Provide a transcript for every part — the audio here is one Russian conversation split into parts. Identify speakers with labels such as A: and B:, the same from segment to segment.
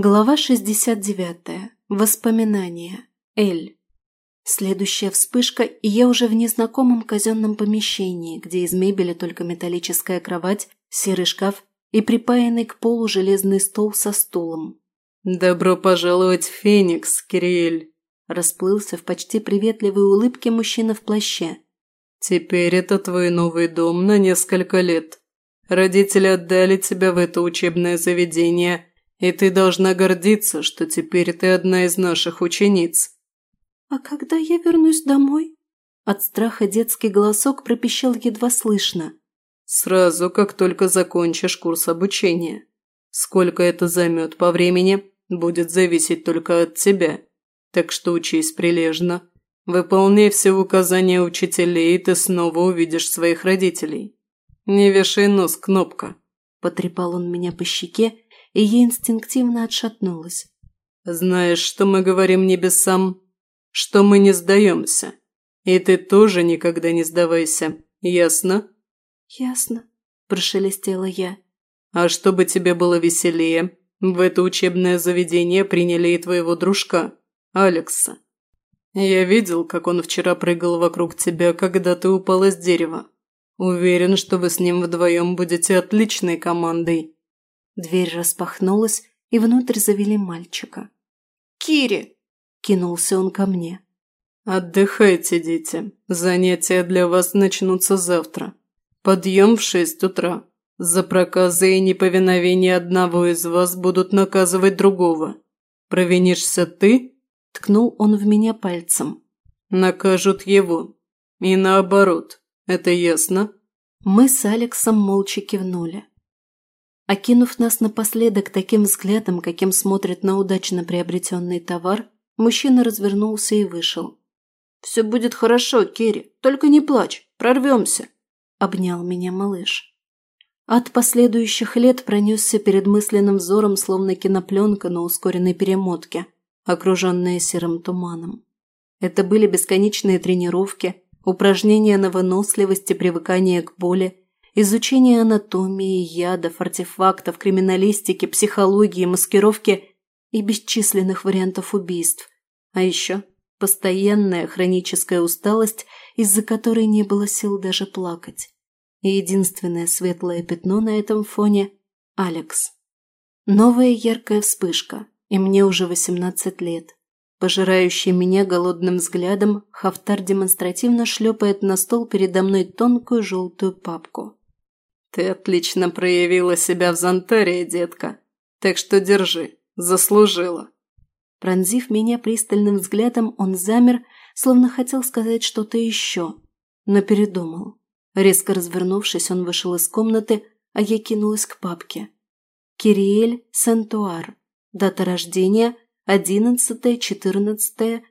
A: Глава 69. Воспоминания. Эль. Следующая вспышка, и я уже в незнакомом казенном помещении, где из мебели только металлическая кровать, серый шкаф и припаянный к полу железный стол со стулом.
B: «Добро пожаловать в Феникс, Кириэль!»
A: Расплылся в почти приветливой улыбке мужчина в плаще.
B: «Теперь это твой новый дом на несколько лет. Родители отдали тебя в это учебное заведение – и ты должна гордиться, что теперь ты одна из наших учениц».
A: «А когда я вернусь домой?» От страха детский голосок пропищал едва слышно.
B: «Сразу, как только закончишь курс обучения. Сколько это займет по времени, будет зависеть только от тебя. Так что учись прилежно. Выполняй все указания учителей, и ты снова увидишь своих родителей. Не вешай нос, кнопка».
A: Потрепал он меня по щеке, и я инстинктивно отшатнулась.
B: «Знаешь, что мы говорим небесам? Что мы не сдаемся. И ты тоже никогда не сдавайся, ясно?»
A: «Ясно», – прошелестела я.
B: «А чтобы тебе было веселее, в это учебное заведение приняли и твоего дружка, Алекса. Я видел, как он вчера прыгал вокруг тебя, когда ты упала с дерева. Уверен, что вы с ним вдвоем будете отличной командой».
A: Дверь распахнулась, и внутрь завели мальчика.
C: «Кири!» –
A: кинулся он ко мне.
B: «Отдыхайте, дети. Занятия для вас начнутся завтра. Подъем в шесть утра. За проказы и неповиновение одного из вас будут наказывать другого. Провинишься ты?» – ткнул он в меня
A: Окинув нас напоследок таким взглядом, каким смотрит на удачно приобретенный товар, мужчина развернулся и вышел.
C: «Все будет хорошо, Керри, только не плачь, прорвемся», –
A: обнял меня малыш. От последующих лет пронесся перед мысленным взором, словно кинопленка на ускоренной перемотке, окруженная серым туманом. Это были бесконечные тренировки, упражнения на выносливость и привыкание к боли, изучение анатомии, ядов, артефактов, криминалистики, психологии, маскировки и бесчисленных вариантов убийств. А еще постоянная хроническая усталость, из-за которой не было сил даже плакать. И единственное светлое пятно на этом фоне – Алекс. Новая яркая вспышка, и мне уже 18 лет. Пожирающий меня голодным взглядом, Хафтар демонстративно шлепает на стол передо мной тонкую желтую папку.
B: Ты отлично проявила себя в Зантерии, детка. Так что держи, заслужила.
A: Пронзив меня пристальным взглядом, он замер, словно хотел сказать что-то еще, но передумал. Резко развернувшись, он вышел из комнаты, а я кинулась к папке. Кириэль Сентуар. Дата рождения 11-14-8117.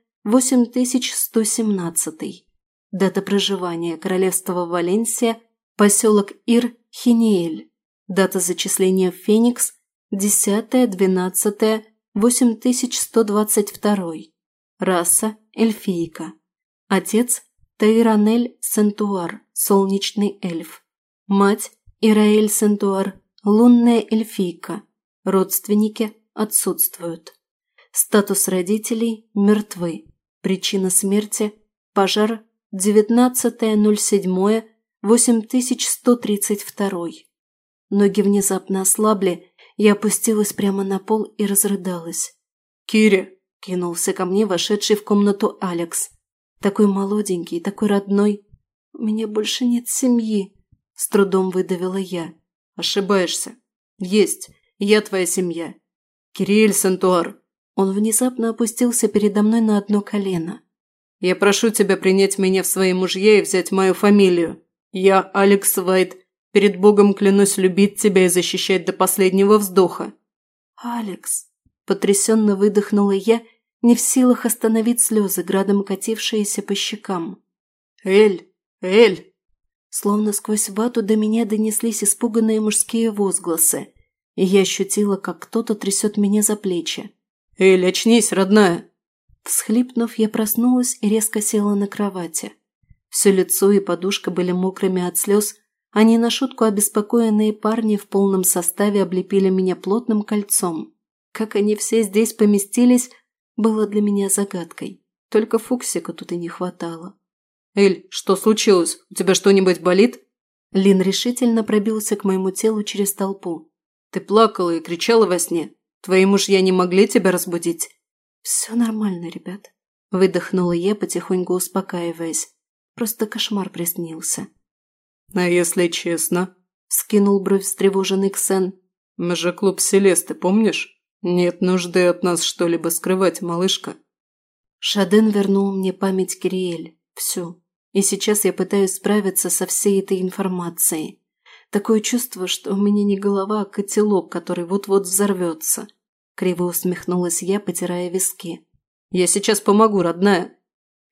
A: Дата проживания Королевства Валенсия, поселок Ир, Хиниэль. Дата зачисления в Феникс – 10-12-8122. Раса – эльфийка. Отец – Таиранель Сентуар, солнечный эльф. Мать – Ираэль Сентуар, лунная эльфийка. Родственники отсутствуют. Статус родителей – мертвы. Причина смерти – пожар 19.07.2020. 8132. Ноги внезапно ослабли, я опустилась прямо на пол и разрыдалась.
B: «Кири!»
A: – кинулся ко мне вошедший в комнату Алекс. Такой молоденький, такой родной. «У меня больше нет семьи», – с трудом выдавила я.
B: «Ошибаешься. Есть. Я твоя семья. Кириэль Сентуар!»
A: Он внезапно опустился передо мной на одно колено.
B: «Я прошу тебя принять меня в свои мужья и взять мою фамилию. Я Алекс Вайт. Перед Богом клянусь любить тебя и защищать до последнего вздоха.
A: Алекс. Потрясенно выдохнула я, не в силах остановить слезы, градом катившиеся по щекам.
B: Эль! Эль!
A: Словно сквозь вату до меня донеслись испуганные мужские возгласы, и я ощутила, как кто-то трясет меня за плечи.
B: «Эль, очнись, родная!»
A: Всхлипнув, я проснулась и резко села на кровати все лицо и подушка были мокрыми от слез, а они на шутку обеспокоенные парни в полном составе облепили меня плотным кольцом. Как они все здесь поместились, было для меня загадкой. Только Фуксика тут и не хватало.
B: «Эль, что случилось? У тебя что-нибудь болит?»
A: Лин решительно пробился к моему телу через толпу.
B: «Ты плакала и кричала во сне. Твои мужья не могли тебя разбудить?»
A: «Все нормально, ребят», – выдохнула я, потихоньку успокаиваясь просто кошмар приснился.
B: «А если честно?»
A: – скинул бровь встревоженный Ксен.
B: «Мы же клуб Селесты, помнишь? Нет нужды от нас что-либо скрывать, малышка».
A: Шаден вернул мне память Кириэль. Всю. И сейчас я пытаюсь справиться со всей этой информацией. Такое чувство, что у меня не голова, а котелок, который вот-вот взорвется. Криво усмехнулась я, потирая виски.
B: «Я сейчас помогу, родная!»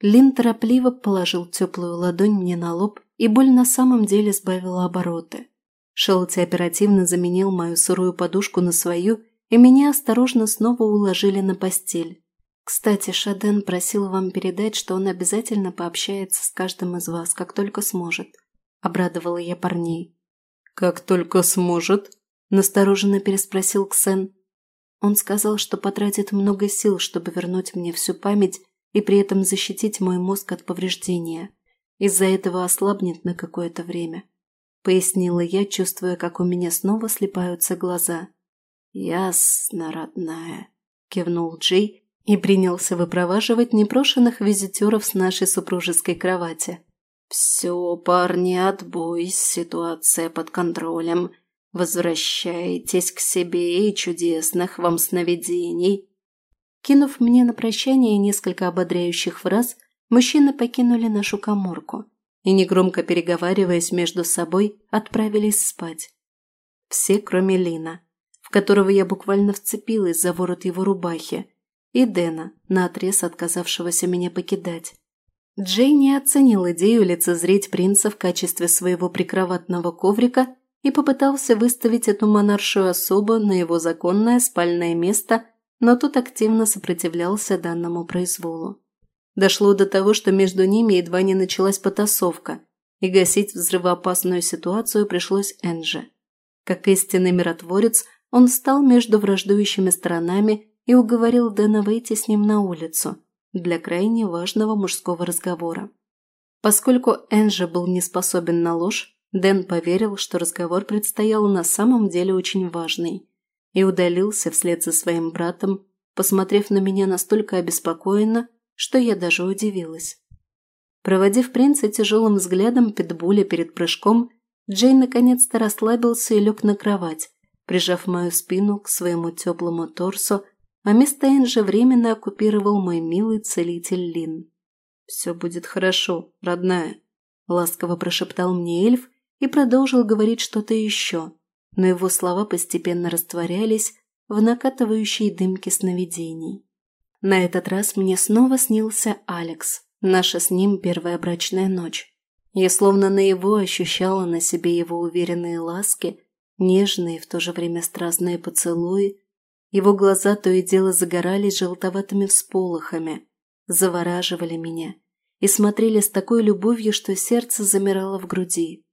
A: Лин торопливо положил теплую ладонь мне на лоб и боль на самом деле сбавила обороты. Шелти оперативно заменил мою сырую подушку на свою, и меня осторожно снова уложили на постель. Кстати, Шаден просил вам передать, что он обязательно пообщается с каждым из вас, как только сможет. Обрадовала я парней.
B: «Как только сможет?» – настороженно переспросил Ксен.
A: Он сказал, что потратит много сил, чтобы вернуть мне всю память и при этом защитить мой мозг от повреждения. Из-за этого ослабнет на какое-то время. Пояснила я, чувствуя, как у меня снова слепаются глаза. «Ясно, родная», – кивнул Джей и принялся выпроваживать непрошенных визитеров с нашей супружеской кровати. «Все, парни, отбой, ситуация под контролем. Возвращайтесь к себе и чудесных вам сновидений». Кинув мне на прощание несколько ободряющих фраз, мужчины покинули нашу коморку и, негромко переговариваясь между собой, отправились спать. Все, кроме Лина, в которого я буквально вцепилась за ворот его рубахи, и Дэна, наотрез отказавшегося меня покидать. Джей не оценил идею лицезреть принца в качестве своего прикроватного коврика и попытался выставить эту монаршую особу на его законное спальное место – но тот активно сопротивлялся данному произволу. Дошло до того, что между ними едва не началась потасовка, и гасить взрывоопасную ситуацию пришлось Энже. Как истинный миротворец, он стал между враждующими сторонами и уговорил Дэна выйти с ним на улицу для крайне важного мужского разговора. Поскольку Энджи был не способен на ложь, Дэн поверил, что разговор предстоял на самом деле очень важный, и удалился вслед за своим братом, посмотрев на меня настолько обеспокоенно, что я даже удивилась. Проводив принца тяжелым взглядом питбуля перед прыжком, Джей наконец-то расслабился и лег на кровать, прижав мою спину к своему теплому торсу а место Энджи временно оккупировал мой милый целитель Лин.
B: «Все будет хорошо, родная», – ласково прошептал мне эльф и продолжил говорить что-то еще, но его слова постепенно растворялись в накатывающей дымке сновидений.
A: На этот раз мне снова снился Алекс, наша с ним первая брачная ночь. Я словно на его ощущала на себе его уверенные ласки, нежные и в то же время страстные поцелуи. Его глаза то и дело загорались желтоватыми всполохами, завораживали меня и смотрели с такой любовью, что сердце замирало в груди.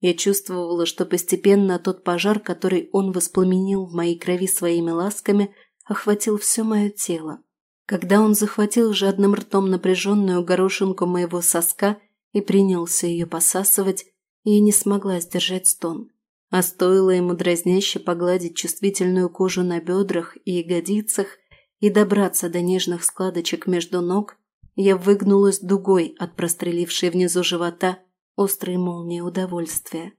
A: Я чувствовала, что постепенно тот пожар, который он воспламенил в моей крови своими ласками, охватил все мое тело. Когда он захватил жадным ртом напряженную горошинку моего соска и принялся ее посасывать, я не смогла сдержать стон. А стоило ему дразняще погладить чувствительную кожу на бедрах и ягодицах и добраться до нежных складочек между ног, я выгнулась дугой от прострелившей внизу живота – острые молнии удовольствия.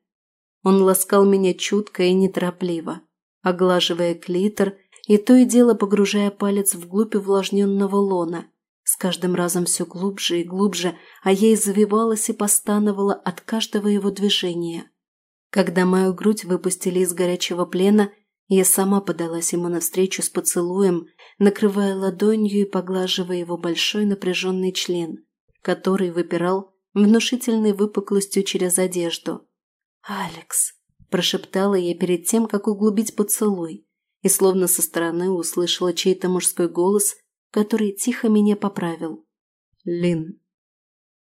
A: Он ласкал меня чутко и неторопливо, оглаживая клитор и то и дело погружая палец вглубь увлажненного лона, с каждым разом все глубже и глубже, а я извивалась и постановала от каждого его движения. Когда мою грудь выпустили из горячего плена, я сама подалась ему навстречу с поцелуем, накрывая ладонью и поглаживая его большой напряженный член, который выпирал внушительной выпуклостью через одежду. «Алекс!» – прошептала я перед тем, как углубить поцелуй, и словно со стороны услышала чей-то мужской голос, который тихо меня поправил.
B: «Лин,